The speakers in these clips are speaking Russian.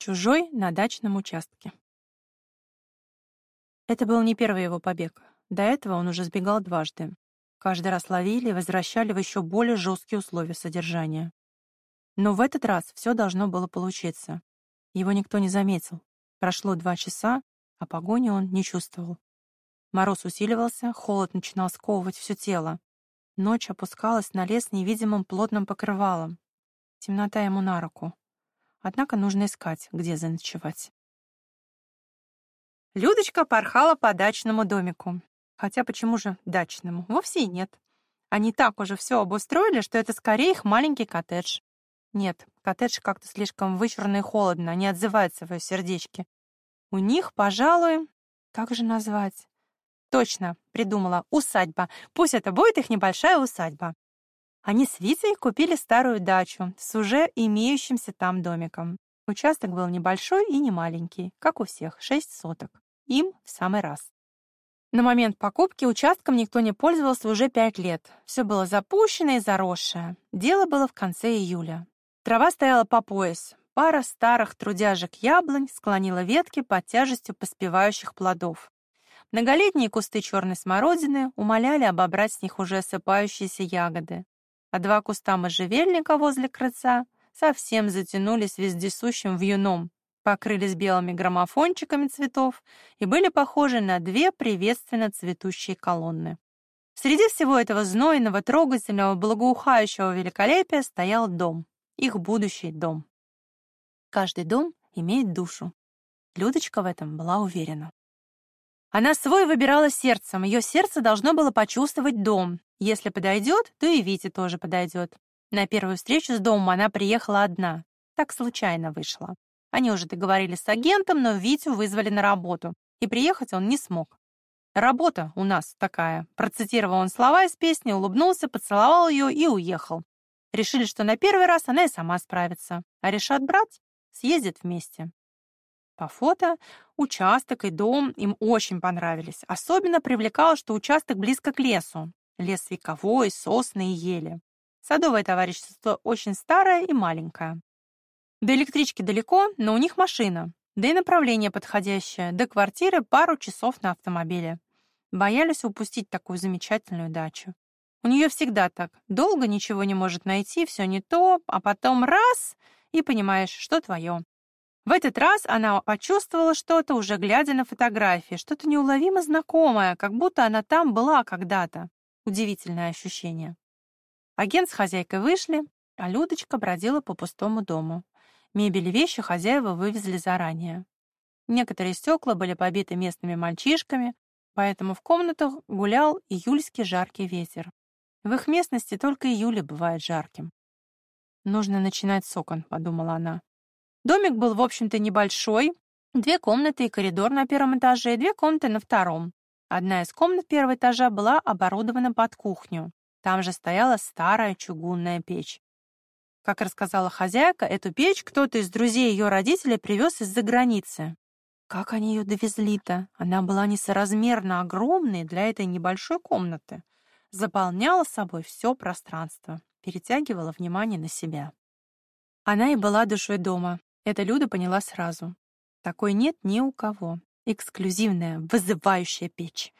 Чужой на дачном участке. Это был не первый его побег. До этого он уже сбегал дважды. Каждый раз ловили и возвращали в еще более жесткие условия содержания. Но в этот раз все должно было получиться. Его никто не заметил. Прошло два часа, а погони он не чувствовал. Мороз усиливался, холод начинал сковывать все тело. Ночь опускалась на лес невидимым плотным покрывалом. Темнота ему на руку. Однако нужно искать, где заночевать. Людочка порхала по дачному домику. Хотя почему же дачному? Вовсе и нет. Они так уже все обустроили, что это скорее их маленький коттедж. Нет, коттедж как-то слишком вычурно и холодно, не отзывается в ее сердечке. У них, пожалуй, как же назвать? Точно, придумала, усадьба. Пусть это будет их небольшая усадьба. Они с Витей купили старую дачу с уже имеющимся там домиком. Участок был небольшой и не маленький, как у всех, шесть соток. Им в самый раз. На момент покупки участком никто не пользовался уже пять лет. Все было запущено и заросшее. Дело было в конце июля. Трава стояла по пояс. Пара старых трудяжек яблонь склонила ветки под тяжестью поспевающих плодов. Многолетние кусты черной смородины умоляли обобрать с них уже осыпающиеся ягоды. А два куста можжевельника возле крыльца совсем затянулись вездесущим вьюном, покрылись белыми граммофончиками цветов и были похожи на две приветственно цветущие колонны. Среди всего этого знойного, трогательного, благоухающего великолепия стоял дом, их будущий дом. Каждый дом имеет душу. Людочка в этом была уверена. Она свой выбирала сердцем, ее сердце должно было почувствовать дом. Если подойдет, то и Вите тоже подойдет. На первую встречу с домом она приехала одна. Так случайно вышло. Они уже договорились с агентом, но Витю вызвали на работу, и приехать он не смог. «Работа у нас такая», — процитировал он слова из песни, улыбнулся, поцеловал ее и уехал. Решили, что на первый раз она и сама справится, а решат брать — съездят вместе. По фото участок и дом им очень понравились. Особенно привлекало, что участок близко к лесу. Лес вековой, сосны и ели. Садовое товарищество очень старое и маленькое. До электрички далеко, но у них машина. Да и направление подходящее. До квартиры пару часов на автомобиле. Боялись упустить такую замечательную дачу. У нее всегда так. Долго ничего не может найти, все не то, а потом раз — и понимаешь, что твое. В этот раз она почувствовала что-то, уже глядя на фотографии, что-то неуловимо знакомое, как будто она там была когда-то. Удивительное ощущение. Агент с хозяйкой вышли, а Людочка бродила по пустому дому. Мебель и вещи хозяева вывезли заранее. Некоторые стекла были побиты местными мальчишками, поэтому в комнатах гулял июльский жаркий ветер. В их местности только июля бывает жарким. «Нужно начинать с окон», — подумала она. Домик был, в общем-то, небольшой. Две комнаты и коридор на первом этаже, и две комнаты на втором. Одна из комнат первого этажа была оборудована под кухню. Там же стояла старая чугунная печь. Как рассказала хозяйка, эту печь кто-то из друзей ее родителей привез из-за границы. Как они ее довезли-то? Она была несоразмерно огромной для этой небольшой комнаты. Заполняла собой все пространство, перетягивала внимание на себя. Она и была душой дома. Это Люда поняла сразу. Такой нет ни у кого. Эксклюзивная, вызывающая печь.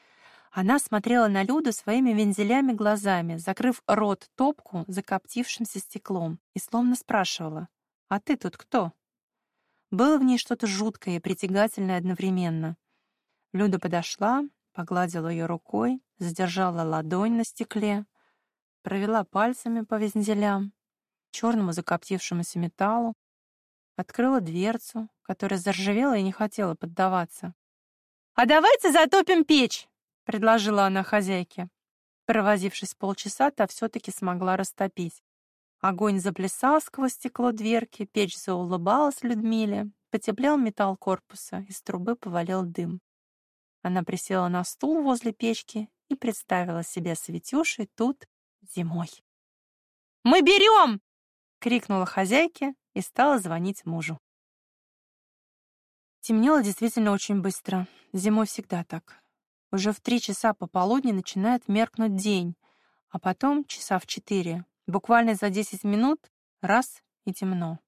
Она смотрела на Люду своими вензелями глазами, закрыв рот топку закоптившимся стеклом, и словно спрашивала, «А ты тут кто?» Было в ней что-то жуткое и притягательное одновременно. Люда подошла, погладила ее рукой, задержала ладонь на стекле, провела пальцами по вензелям, черному закоптившемуся металлу, открыла дверцу, которая заржавела и не хотела поддаваться. «А давайте затопим печь!» предложила она хозяйке. Провозившись полчаса, та все-таки смогла растопить. Огонь заплясал сквозь стекло дверки, печь заулыбалась Людмиле, потеплел металл корпуса, из трубы повалил дым. Она присела на стул возле печки и представила себе с тут зимой. «Мы берем!» — крикнула хозяйке и стала звонить мужу. Темнело действительно очень быстро. Зимой всегда так. Уже в три часа пополудни начинает меркнуть день, а потом часа в четыре, буквально за десять минут, раз — и темно.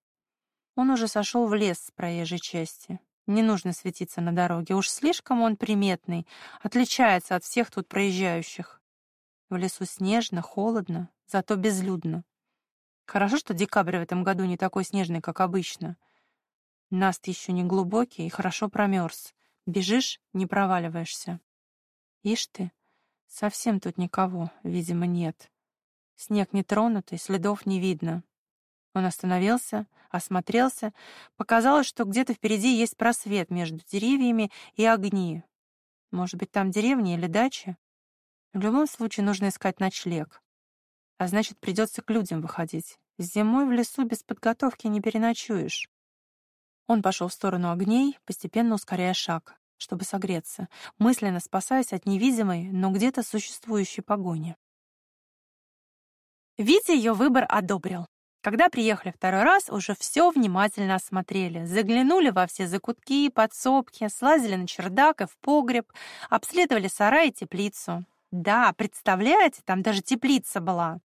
Он уже сошел в лес с проезжей части. Не нужно светиться на дороге, уж слишком он приметный, отличается от всех тут проезжающих. В лесу снежно, холодно, зато безлюдно. Хорошо, что декабрь в этом году не такой снежный, как обычно. Наст еще не глубокий и хорошо промерз. Бежишь — не проваливаешься. Ишь ты, совсем тут никого, видимо, нет. Снег не тронутый, следов не видно. Он остановился, осмотрелся. Показалось, что где-то впереди есть просвет между деревьями и огни. Может быть, там деревня или дача? В любом случае нужно искать ночлег. А значит, придется к людям выходить. Зимой в лесу без подготовки не переночуешь. Он пошел в сторону огней, постепенно ускоряя шаг чтобы согреться, мысленно спасаясь от невидимой, но где-то существующей погони. Витя ее выбор одобрил. Когда приехали второй раз, уже все внимательно осмотрели, заглянули во все закутки, подсобки, слазили на чердак и в погреб, обследовали сарай и теплицу. Да, представляете, там даже теплица была.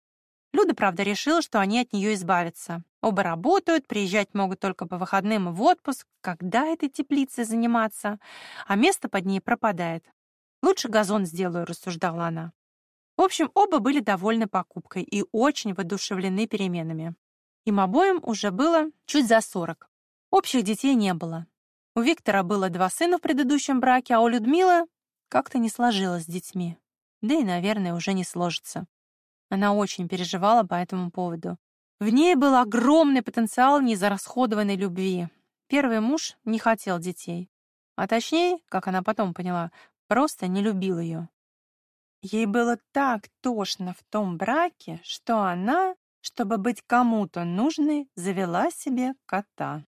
Люда, правда, решила, что они от нее избавятся. Оба работают, приезжать могут только по выходным и в отпуск. Когда этой теплицей заниматься? А место под ней пропадает. Лучше газон сделаю, рассуждала она. В общем, оба были довольны покупкой и очень воодушевлены переменами. Им обоим уже было чуть за сорок. Общих детей не было. У Виктора было два сына в предыдущем браке, а у Людмилы как-то не сложилось с детьми. Да и, наверное, уже не сложится. Она очень переживала по этому поводу. В ней был огромный потенциал незарасходованной любви. Первый муж не хотел детей. А точнее, как она потом поняла, просто не любил ее. Ей было так тошно в том браке, что она, чтобы быть кому-то нужной, завела себе кота.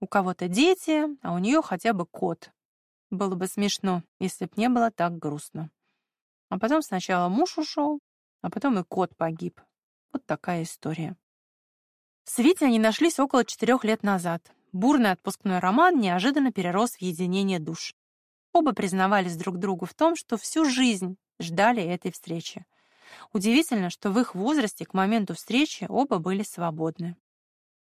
У кого-то дети, а у нее хотя бы кот. Было бы смешно, если б не было так грустно. А потом сначала муж ушел, а потом и кот погиб. Вот такая история. С Витей они нашлись около четырех лет назад. Бурный отпускной роман неожиданно перерос в единение душ. Оба признавались друг другу в том, что всю жизнь ждали этой встречи. Удивительно, что в их возрасте к моменту встречи оба были свободны.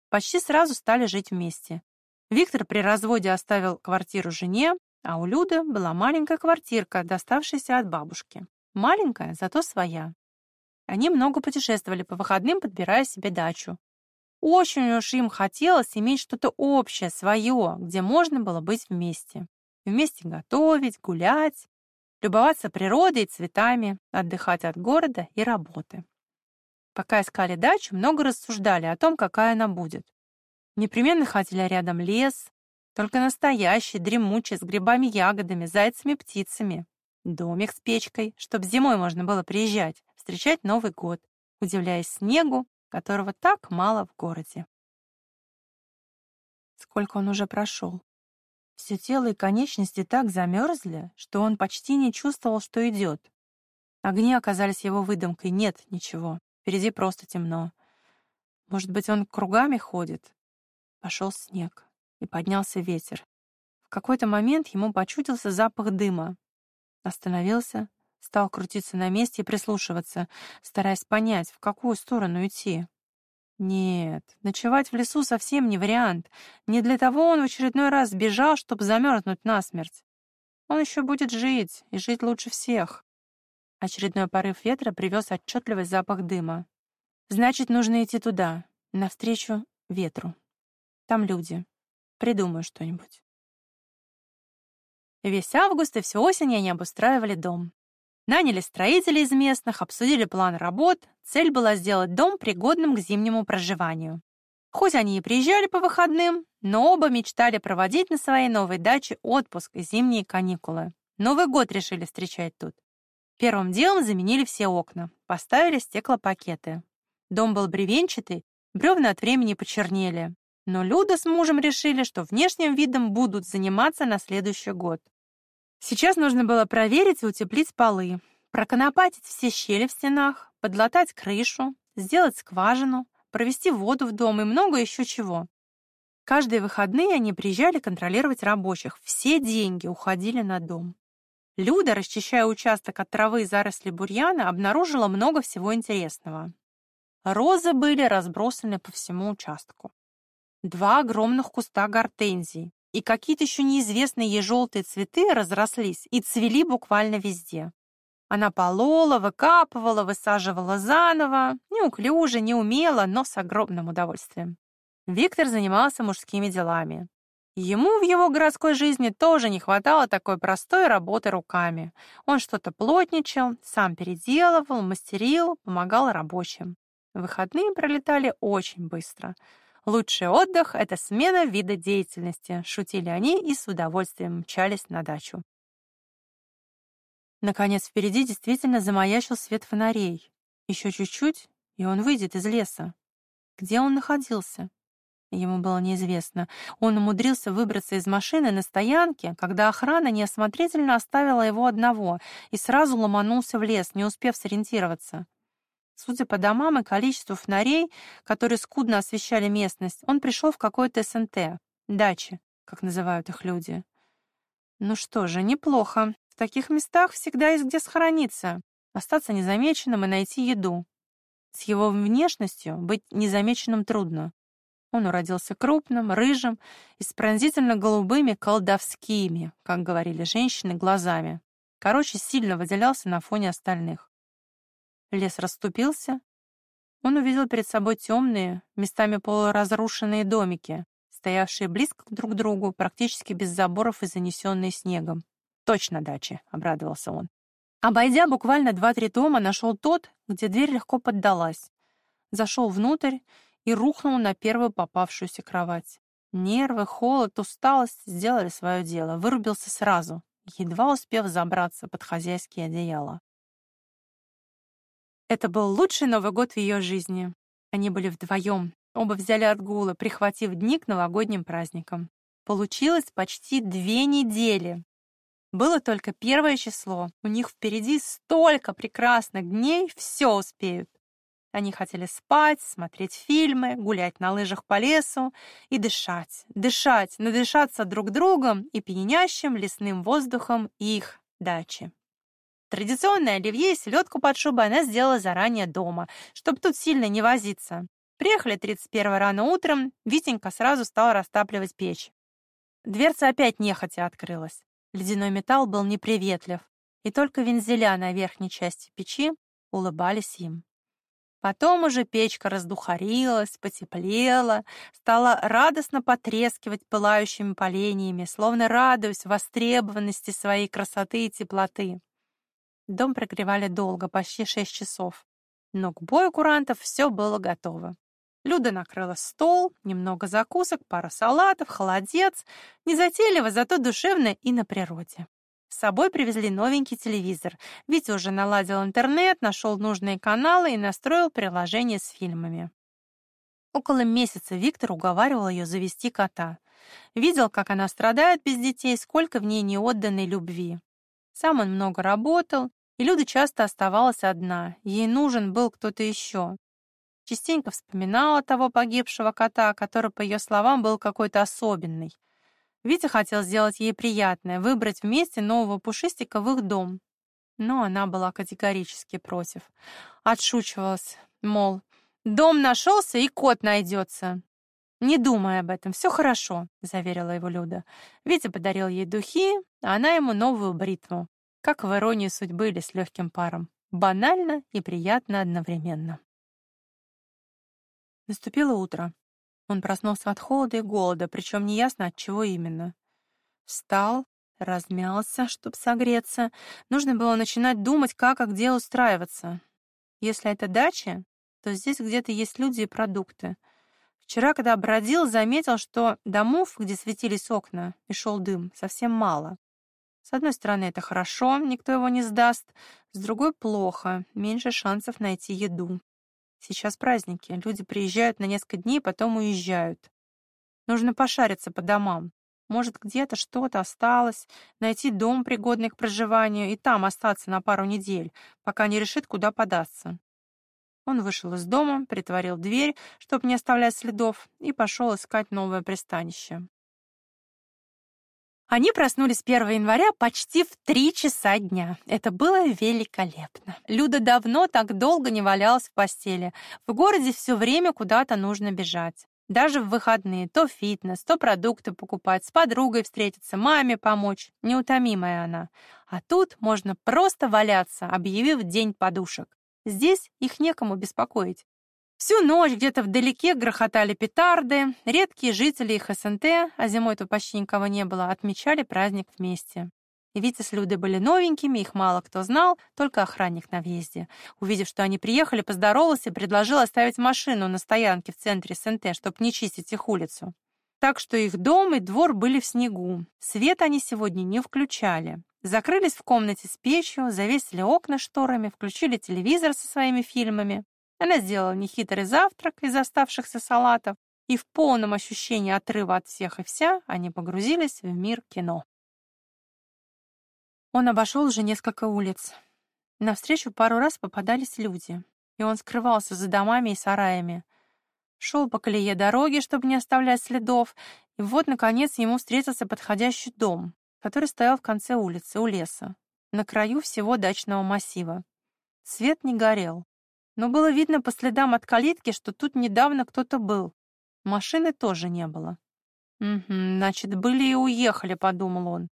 Почти сразу стали жить вместе. Виктор при разводе оставил квартиру жене, а у Люды была маленькая квартирка, доставшаяся от бабушки. Маленькая, зато своя. Они много путешествовали по выходным, подбирая себе дачу. Очень уж им хотелось иметь что-то общее, свое, где можно было быть вместе. Вместе готовить, гулять, любоваться природой и цветами, отдыхать от города и работы. Пока искали дачу, много рассуждали о том, какая она будет. Непременно хотели рядом лес, только настоящий, дремучий, с грибами-ягодами, зайцами-птицами. Домик с печкой, чтобы зимой можно было приезжать встречать Новый год, удивляясь снегу, которого так мало в городе. Сколько он уже прошел. Все тело и конечности так замерзли, что он почти не чувствовал, что идет. Огни оказались его выдумкой. Нет ничего. Впереди просто темно. Может быть, он кругами ходит? Пошел снег, и поднялся ветер. В какой-то момент ему почудился запах дыма. Остановился, Стал крутиться на месте и прислушиваться, стараясь понять, в какую сторону идти. Нет, ночевать в лесу совсем не вариант. Не для того он в очередной раз сбежал, чтобы замерзнуть насмерть. Он еще будет жить, и жить лучше всех. Очередной порыв ветра привез отчетливый запах дыма. Значит, нужно идти туда, навстречу ветру. Там люди. Придумаю что-нибудь. Весь август и всю осень они обустраивали дом. Наняли строителей из местных, обсудили план работ. Цель была сделать дом пригодным к зимнему проживанию. Хоть они и приезжали по выходным, но оба мечтали проводить на своей новой даче отпуск и зимние каникулы. Новый год решили встречать тут. Первым делом заменили все окна, поставили стеклопакеты. Дом был бревенчатый, бревна от времени почернели. Но Люда с мужем решили, что внешним видом будут заниматься на следующий год. Сейчас нужно было проверить и утеплить полы, проконопатить все щели в стенах, подлатать крышу, сделать скважину, провести воду в дом и много еще чего. Каждые выходные они приезжали контролировать рабочих. Все деньги уходили на дом. Люда, расчищая участок от травы и заросли бурьяна, обнаружила много всего интересного. Розы были разбросаны по всему участку. два огромных куста гортензий, и какие-то еще неизвестные ей желтые цветы разрослись и цвели буквально везде. Она полола, выкапывала, высаживала заново, неуклюже, неумело, но с огромным удовольствием. Виктор занимался мужскими делами. Ему в его городской жизни тоже не хватало такой простой работы руками. Он что-то плотничал, сам переделывал, мастерил, помогал рабочим. Выходные пролетали очень быстро. Лучший отдых — это смена вида деятельности, шутили они и с удовольствием мчались на дачу. Наконец впереди действительно замаячил свет фонарей. Еще чуть-чуть, и он выйдет из леса. Где он находился? Ему было неизвестно. Он умудрился выбраться из машины на стоянке, когда охрана неосмотрительно оставила его одного и сразу ломанулся в лес, не успев сориентироваться. Судя по домам и количеству фонарей, которые скудно освещали местность, он пришел в какой-то СНТ, дачи, как называют их люди. Ну что же, неплохо. В таких местах всегда есть где схорониться, остаться незамеченным и найти еду. С его внешностью быть незамеченным трудно. Он уродился крупным, рыжим и с пронзительно-голубыми колдовскими, как говорили женщины, глазами. Короче, сильно выделялся на фоне остальных. Лес расступился. Он увидел перед собой темные, местами полуразрушенные домики, стоявшие близко друг к другу, практически без заборов и занесенные снегом. «Точно дачи», — обрадовался он. Обойдя буквально два-три дома, нашел тот, где дверь легко поддалась. Зашел внутрь и рухнул на первую попавшуюся кровать. Нервы, холод, усталость сделали свое дело. Вырубился сразу, едва успев забраться под хозяйские одеяла. Это был лучший Новый год в ее жизни. Они были вдвоем, оба взяли отгулы, прихватив дни к новогодним праздникам. Получилось почти две недели. Было только первое число. У них впереди столько прекрасных дней, все успеют. Они хотели спать, смотреть фильмы, гулять на лыжах по лесу и дышать, дышать, надышаться друг другом и пьянящим лесным воздухом их дачи. Традиционное оливье и селедку под шубой она сделала заранее дома, чтобы тут сильно не возиться. Приехали 31 рано утром, Витенька сразу стал растапливать печь. Дверца опять нехотя открылась. Ледяной металл был неприветлив, и только вензеля на верхней части печи улыбались им. Потом уже печка раздухарилась, потеплела, стала радостно потрескивать пылающими поленьями, словно радуясь востребованности своей красоты и теплоты. Дом прогревали долго, почти шесть часов. Но к бою курантов все было готово. Люда накрыла стол, немного закусок, пара салатов, холодец. Незатейливо, зато душевно и на природе. С собой привезли новенький телевизор. Витя уже наладил интернет, нашел нужные каналы и настроил приложение с фильмами. Около месяца Виктор уговаривал ее завести кота. Видел, как она страдает без детей, сколько в ней неотданной любви. Сам он много работал, и Люда часто оставалась одна. Ей нужен был кто-то еще. Частенько вспоминала того погибшего кота, который, по ее словам, был какой-то особенный. Витя хотел сделать ей приятное, выбрать вместе нового пушистика в их дом. Но она была категорически против. Отшучивалась, мол, дом нашелся и кот найдется. «Не думай об этом, все хорошо», — заверила его Люда. Витя подарил ей духи, а она ему новую бритву. Как в иронии судьбы или с легким паром. Банально и приятно одновременно. Наступило утро. Он проснулся от холода и голода, причем неясно от чего именно. Встал, размялся, чтобы согреться. Нужно было начинать думать, как и где устраиваться. Если это дача, то здесь где-то есть люди и продукты. Вчера, когда бродил, заметил, что домов, где светились окна и шел дым, совсем мало. С одной стороны, это хорошо, никто его не сдаст. С другой — плохо, меньше шансов найти еду. Сейчас праздники, люди приезжают на несколько дней, потом уезжают. Нужно пошариться по домам. Может, где-то что-то осталось, найти дом, пригодный к проживанию, и там остаться на пару недель, пока не решит, куда податься. Он вышел из дома, притворил дверь, чтобы не оставлять следов, и пошел искать новое пристанище. Они проснулись 1 января почти в 3 часа дня. Это было великолепно. Люда давно так долго не валялась в постели. В городе все время куда-то нужно бежать. Даже в выходные то фитнес, то продукты покупать, с подругой встретиться, маме помочь. Неутомимая она. А тут можно просто валяться, объявив день подушек. Здесь их некому беспокоить. Всю ночь где-то вдалеке грохотали петарды, редкие жители их СНТ, а зимой тут почти никого не было, отмечали праздник вместе. Витя с Людой были новенькими, их мало кто знал, только охранник на въезде. Увидев, что они приехали, поздоровался и предложил оставить машину на стоянке в центре СНТ, чтобы не чистить их улицу. Так что их дом и двор были в снегу. Свет они сегодня не включали. Закрылись в комнате с печью, завесили окна шторами, включили телевизор со своими фильмами. Она сделала нехитрый завтрак из оставшихся салатов, и в полном ощущении отрыва от всех и вся они погрузились в мир кино. Он обошел уже несколько улиц. Навстречу пару раз попадались люди, и он скрывался за домами и сараями. Шел по колее дороги, чтобы не оставлять следов, и вот, наконец, ему встретился подходящий дом, который стоял в конце улицы, у леса, на краю всего дачного массива. Свет не горел, но было видно по следам от калитки, что тут недавно кто-то был. Машины тоже не было. «Угу, значит, были и уехали», — подумал он.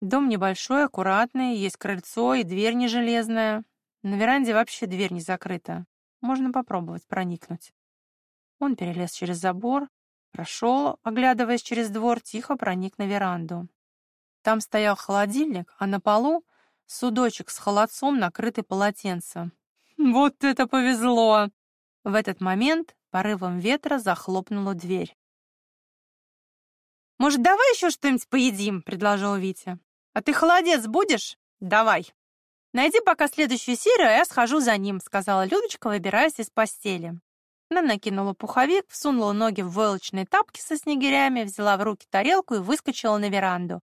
Дом небольшой, аккуратный, есть крыльцо и дверь не железная. На веранде вообще дверь не закрыта. Можно попробовать проникнуть. Он перелез через забор, прошел, оглядываясь через двор, тихо проник на веранду. Там стоял холодильник, а на полу судочек с холодцом, накрытый полотенцем. Вот это повезло! В этот момент порывом ветра захлопнула дверь. «Может, давай еще что-нибудь поедим?» — предложил Витя. «А ты холодец будешь? Давай!» «Найди пока следующую серию, а я схожу за ним», — сказала Людочка, выбираясь из постели. Она накинула пуховик, всунула ноги в войлочные тапки со снегирями, взяла в руки тарелку и выскочила на веранду.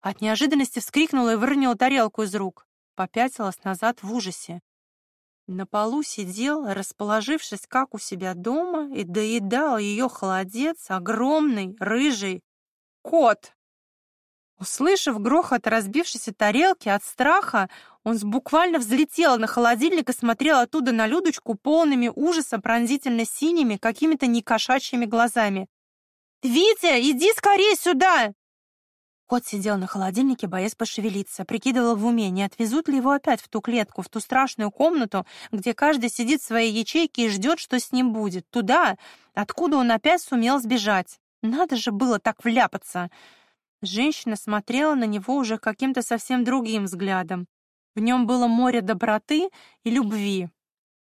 От неожиданности вскрикнула и выронила тарелку из рук. Попятилась назад в ужасе. На полу сидел, расположившись как у себя дома, и доедал ее холодец, огромный, рыжий. Кот! Услышав грохот разбившейся тарелки от страха, он буквально взлетел на холодильник и смотрел оттуда на Людочку полными ужаса пронзительно синими, какими-то некошачьими глазами. «Витя, иди скорее сюда!» Кот сидел на холодильнике, боясь пошевелиться, прикидывал в уме, не отвезут ли его опять в ту клетку, в ту страшную комнату, где каждый сидит в своей ячейке и ждет, что с ним будет, туда, откуда он опять сумел сбежать. Надо же было так вляпаться. Женщина смотрела на него уже каким-то совсем другим взглядом. В нем было море доброты и любви.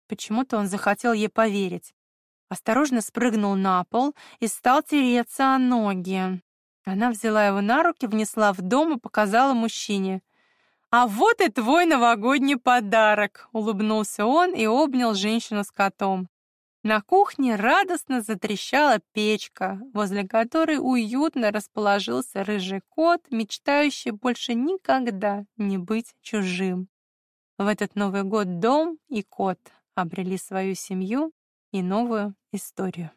Почему-то он захотел ей поверить. Осторожно спрыгнул на пол и стал тереться о ноги. Она взяла его на руки, внесла в дом и показала мужчине. «А вот и твой новогодний подарок!» — улыбнулся он и обнял женщину с котом. На кухне радостно затрещала печка, возле которой уютно расположился рыжий кот, мечтающий больше никогда не быть чужим. В этот Новый год дом и кот обрели свою семью и новую историю.